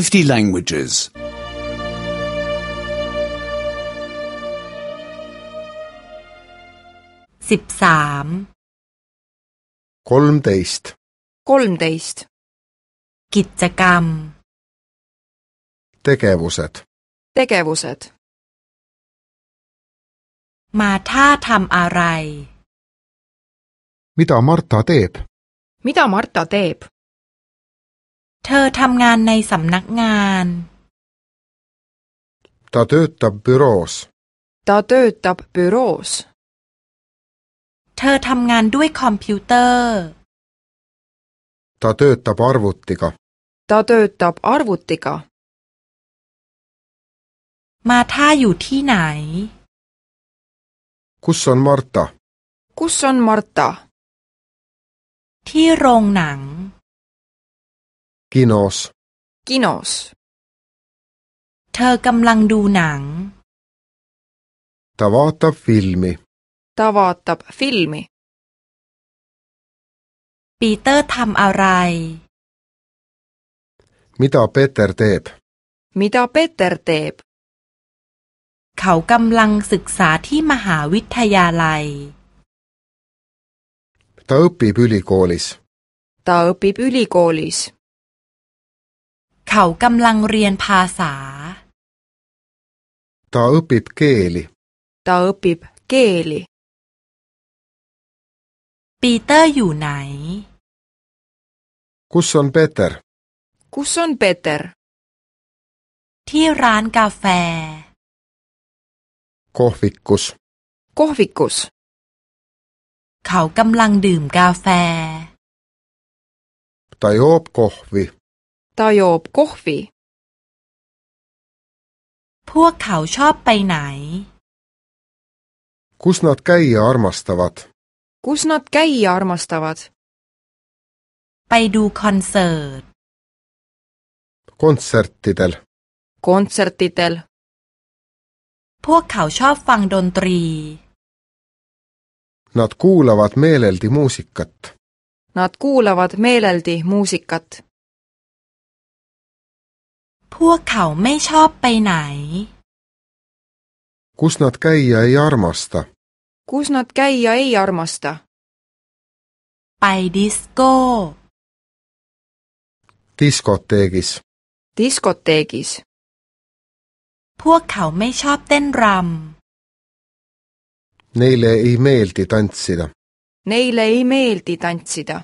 50 languages. 13 kolmteist 13กิจกรรม tegevused tegevused มาท่าทำอะไร mida Marta teeb mida Marta teeb เธอทำงานในสำนักงานตาเตอตับบิโรสตาเตอตับบิโรสเธอทำงานด้วยคอมพิวเตอร์ตาเตอตับอาร์วุตติกาตาเตอตับอาร์วุติกามาท่าอยู่ที่ไหนคุสซอนมาร์ตาคุสซอนมาร์ตา ที่โรงหนังกินอสกินอสเธอกำลังดูหนังตาวาตับฟิลมีตาวอตับฟิลมีปีเตอร์ทำอะไรมิตาเปเตอร์เตปมิตาเปเตอร์เตปเขากำลังศึกษาที่มหาวิทยาลัยเตอปิบุลิโกลิสเตอปิบุลิโกลิสขากำลังเรียนภาษาต่อปิบเกลีต่อปิบเกลีปีเตอร์อยู่ไหนคุสอนเปเตอร์คุสอนเปเตอร์ที่ร้านกาแฟคอฟิกุสคอฟิกุสเขากำลังดื่มกาแฟไตโอปคอฟี ta joob kohvi พวกเขาชอบไปไหน kus nad käia armastavad kus nad käia armastavad ไปดูคอนเสิร์ต kontsertidel kontsertidel พวกเขาชอบฟังดนตรี Nad kuulavad meeleldi muusikat. Nad kuulavad meeleldi muusikat. พวกเขาไม่ชอบไปไหน kus nad käia ei armasta kus nad käia ei armasta ไปดิสโก้ diskoteegis diskoteegis พวกเขาไม่ชอบเต้นรำ neile ei meeldi tantsida neile ei meeldi tantsida